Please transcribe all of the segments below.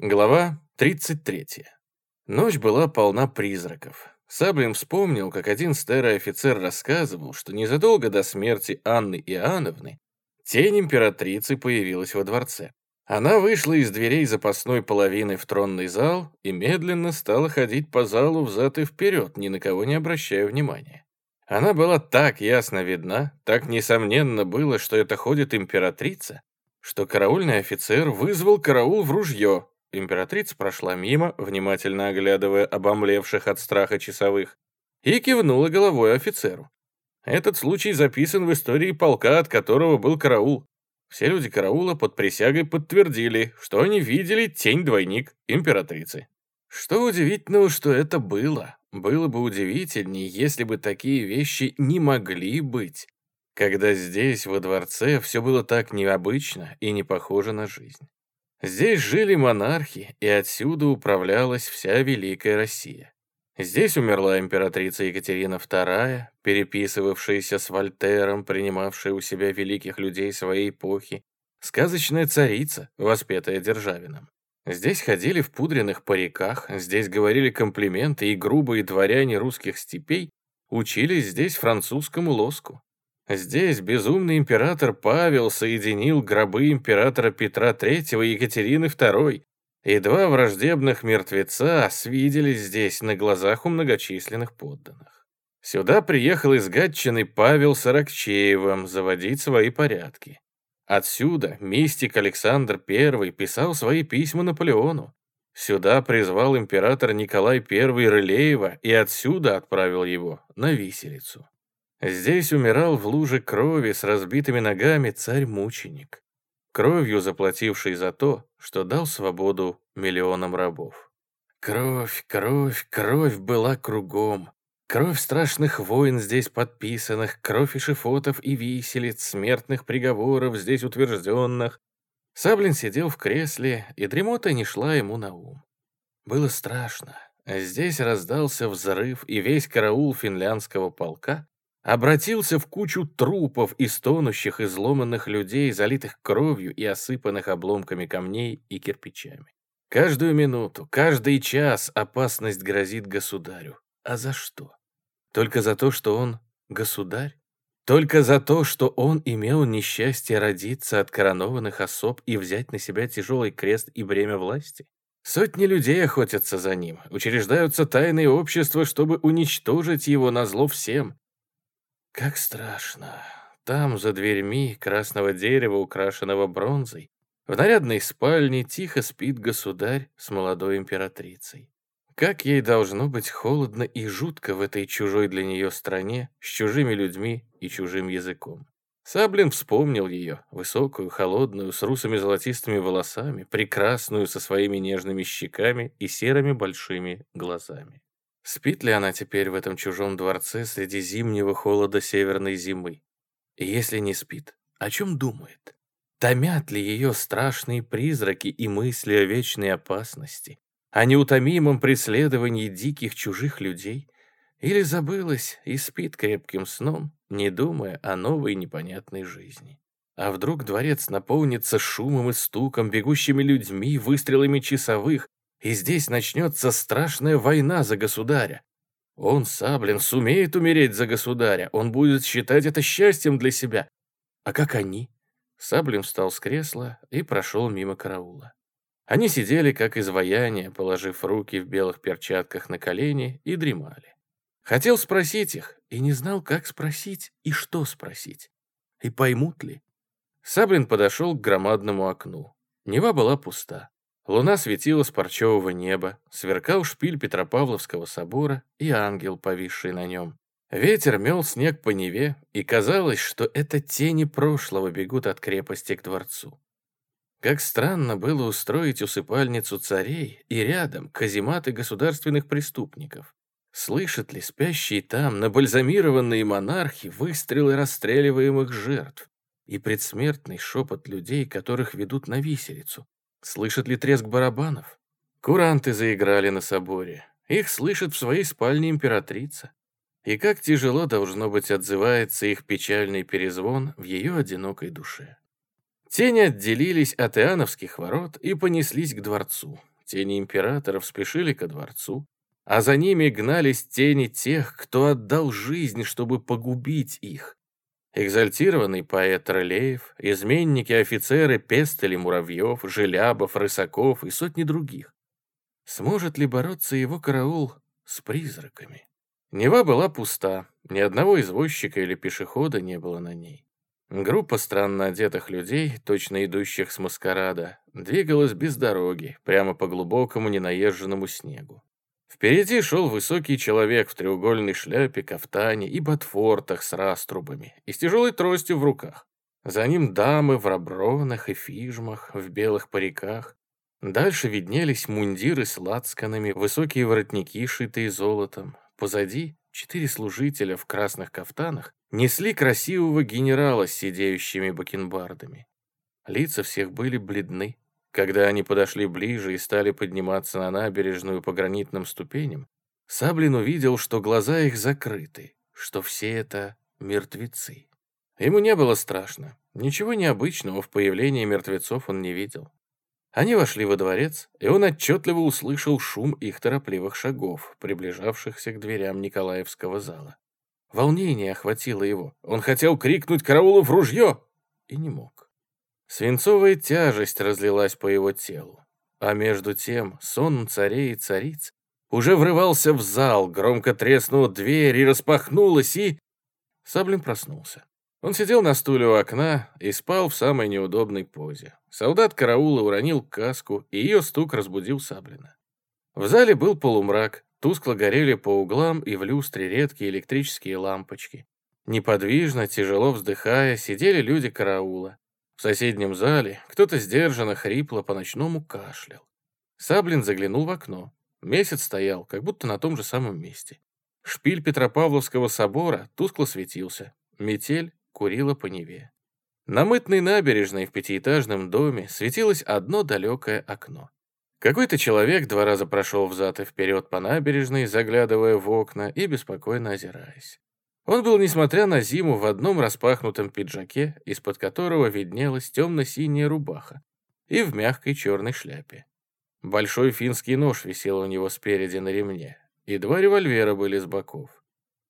Глава 33. Ночь была полна призраков. Саблин вспомнил, как один старый офицер рассказывал, что незадолго до смерти Анны Иоанновны тень императрицы появилась во дворце. Она вышла из дверей запасной половины в тронный зал и медленно стала ходить по залу взад и вперед, ни на кого не обращая внимания. Она была так ясно видна, так несомненно было, что это ходит императрица, что караульный офицер вызвал караул в ружье, Императрица прошла мимо, внимательно оглядывая обомлевших от страха часовых, и кивнула головой офицеру. Этот случай записан в истории полка, от которого был караул. Все люди караула под присягой подтвердили, что они видели тень-двойник императрицы. Что удивительного, что это было. Было бы удивительнее, если бы такие вещи не могли быть, когда здесь, во дворце, все было так необычно и не похоже на жизнь. Здесь жили монархи, и отсюда управлялась вся Великая Россия. Здесь умерла императрица Екатерина II, переписывавшаяся с Вольтером, принимавшая у себя великих людей своей эпохи, сказочная царица, воспетая Державином. Здесь ходили в пудренных париках, здесь говорили комплименты, и грубые дворяне русских степей учились здесь французскому лоску. Здесь безумный император Павел соединил гробы императора Петра III и Екатерины II, и два враждебных мертвеца свиделись здесь на глазах у многочисленных подданных. Сюда приехал из Гатчины Павел с Аракчеевым заводить свои порядки. Отсюда мистик Александр I писал свои письма Наполеону. Сюда призвал император Николай I Рылеева и отсюда отправил его на виселицу. Здесь умирал в луже крови с разбитыми ногами царь-мученик, кровью заплативший за то, что дал свободу миллионам рабов. Кровь, кровь, кровь была кругом. Кровь страшных войн здесь подписанных, кровь и шифотов и виселиц, смертных приговоров здесь утвержденных. Саблин сидел в кресле, и дремота не шла ему на ум. Было страшно. Здесь раздался взрыв, и весь караул финляндского полка обратился в кучу трупов и стонущих, изломанных людей, залитых кровью и осыпанных обломками камней и кирпичами. Каждую минуту, каждый час опасность грозит государю. А за что? Только за то, что он государь? Только за то, что он имел несчастье родиться от коронованных особ и взять на себя тяжелый крест и бремя власти? Сотни людей охотятся за ним, учреждаются тайные общества, чтобы уничтожить его на зло всем, как страшно. Там, за дверьми красного дерева, украшенного бронзой, в нарядной спальне тихо спит государь с молодой императрицей. Как ей должно быть холодно и жутко в этой чужой для нее стране, с чужими людьми и чужим языком. Саблин вспомнил ее, высокую, холодную, с русыми золотистыми волосами, прекрасную, со своими нежными щеками и серыми большими глазами. Спит ли она теперь в этом чужом дворце среди зимнего холода северной зимы? И если не спит, о чем думает? Томят ли ее страшные призраки и мысли о вечной опасности, о неутомимом преследовании диких чужих людей? Или забылась и спит крепким сном, не думая о новой непонятной жизни? А вдруг дворец наполнится шумом и стуком, бегущими людьми, выстрелами часовых, и здесь начнется страшная война за государя. Он, Саблин, сумеет умереть за государя, он будет считать это счастьем для себя. А как они? Саблин встал с кресла и прошел мимо караула. Они сидели, как изваяние, положив руки в белых перчатках на колени и дремали. Хотел спросить их, и не знал, как спросить и что спросить. И поймут ли? Саблин подошел к громадному окну. Нева была пуста. Луна светила с парчевого неба, сверкал шпиль Петропавловского собора и ангел, повисший на нем. Ветер мел снег по Неве, и казалось, что это тени прошлого бегут от крепости к дворцу. Как странно было устроить усыпальницу царей и рядом казематы государственных преступников. Слышат ли спящие там набальзамированные монархи выстрелы расстреливаемых жертв и предсмертный шепот людей, которых ведут на виселицу? Слышит ли треск барабанов? Куранты заиграли на соборе. Их слышит в своей спальне императрица. И как тяжело, должно быть, отзывается их печальный перезвон в ее одинокой душе. Тени отделились от Иоанновских ворот и понеслись к дворцу. Тени императоров спешили ко дворцу, а за ними гнались тени тех, кто отдал жизнь, чтобы погубить их. Экзальтированный поэт Рылеев, изменники, офицеры Пестели, Муравьев, Желябов, Рысаков и сотни других. Сможет ли бороться его караул с призраками? Нева была пуста, ни одного извозчика или пешехода не было на ней. Группа странно одетых людей, точно идущих с маскарада, двигалась без дороги, прямо по глубокому ненаезженному снегу. Впереди шел высокий человек в треугольной шляпе, кафтане и ботфортах с раструбами и с тяжелой тростью в руках. За ним дамы в рабронах и фижмах, в белых париках. Дальше виднелись мундиры с лацканами, высокие воротники, шитые золотом. Позади четыре служителя в красных кафтанах несли красивого генерала с сидеющими бакенбардами. Лица всех были бледны. Когда они подошли ближе и стали подниматься на набережную по гранитным ступеням, Саблин увидел, что глаза их закрыты, что все это мертвецы. Ему не было страшно. Ничего необычного в появлении мертвецов он не видел. Они вошли во дворец, и он отчетливо услышал шум их торопливых шагов, приближавшихся к дверям Николаевского зала. Волнение охватило его. Он хотел крикнуть «Караулу в ружье!» и не мог. Свинцовая тяжесть разлилась по его телу. А между тем сон царей и цариц уже врывался в зал, громко треснула дверь и распахнулась, и... Саблин проснулся. Он сидел на стуле у окна и спал в самой неудобной позе. Солдат караула уронил каску, и ее стук разбудил Саблина. В зале был полумрак, Тускло горели по углам и в люстре редкие электрические лампочки. Неподвижно, тяжело вздыхая, сидели люди караула. В соседнем зале кто-то сдержанно хрипло по-ночному кашлял. Саблин заглянул в окно. Месяц стоял, как будто на том же самом месте. Шпиль Петропавловского собора тускло светился. Метель курила по Неве. На мытной набережной в пятиэтажном доме светилось одно далекое окно. Какой-то человек два раза прошел взад и вперед по набережной, заглядывая в окна и беспокойно озираясь. Он был, несмотря на зиму, в одном распахнутом пиджаке, из-под которого виднелась темно-синяя рубаха, и в мягкой черной шляпе. Большой финский нож висел у него спереди на ремне, и два револьвера были с боков.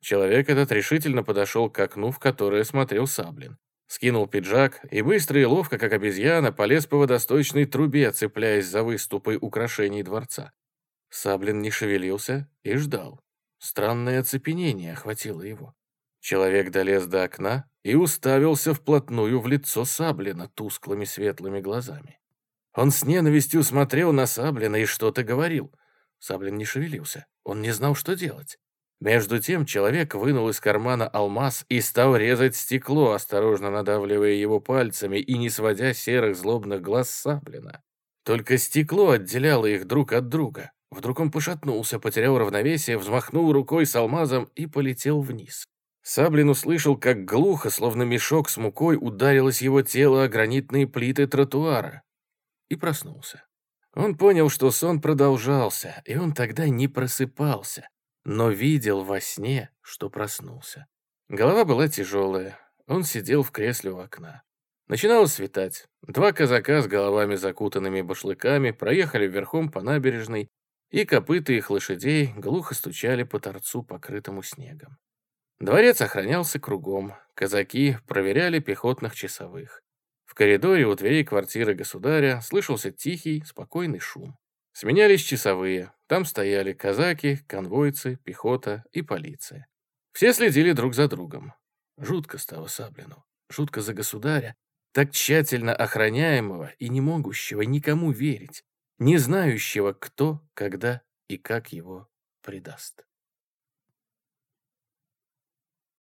Человек этот решительно подошел к окну, в которое смотрел Саблин. Скинул пиджак и быстро и ловко, как обезьяна, полез по водосточной трубе, цепляясь за выступы украшений дворца. Саблин не шевелился и ждал. Странное оцепенение охватило его. Человек долез до окна и уставился вплотную в лицо Саблина тусклыми светлыми глазами. Он с ненавистью смотрел на Саблина и что-то говорил. Саблин не шевелился, он не знал, что делать. Между тем человек вынул из кармана алмаз и стал резать стекло, осторожно надавливая его пальцами и не сводя серых злобных глаз Саблина. Только стекло отделяло их друг от друга. Вдруг он пошатнулся, потерял равновесие, взмахнул рукой с алмазом и полетел вниз. Саблин услышал, как глухо, словно мешок с мукой, ударилось его тело о гранитные плиты тротуара. И проснулся. Он понял, что сон продолжался, и он тогда не просыпался но видел во сне, что проснулся. Голова была тяжелая, он сидел в кресле у окна. Начинало светать. Два казака с головами закутанными башлыками проехали верхом по набережной, и копыта их лошадей глухо стучали по торцу, покрытому снегом. Дворец охранялся кругом, казаки проверяли пехотных часовых. В коридоре у дверей квартиры государя слышался тихий, спокойный шум. Сменялись часовые. Там стояли казаки, конвойцы, пехота и полиция. Все следили друг за другом. Жутко стало Саблину. Жутко за государя, так тщательно охраняемого и не могущего никому верить, не знающего, кто, когда и как его предаст.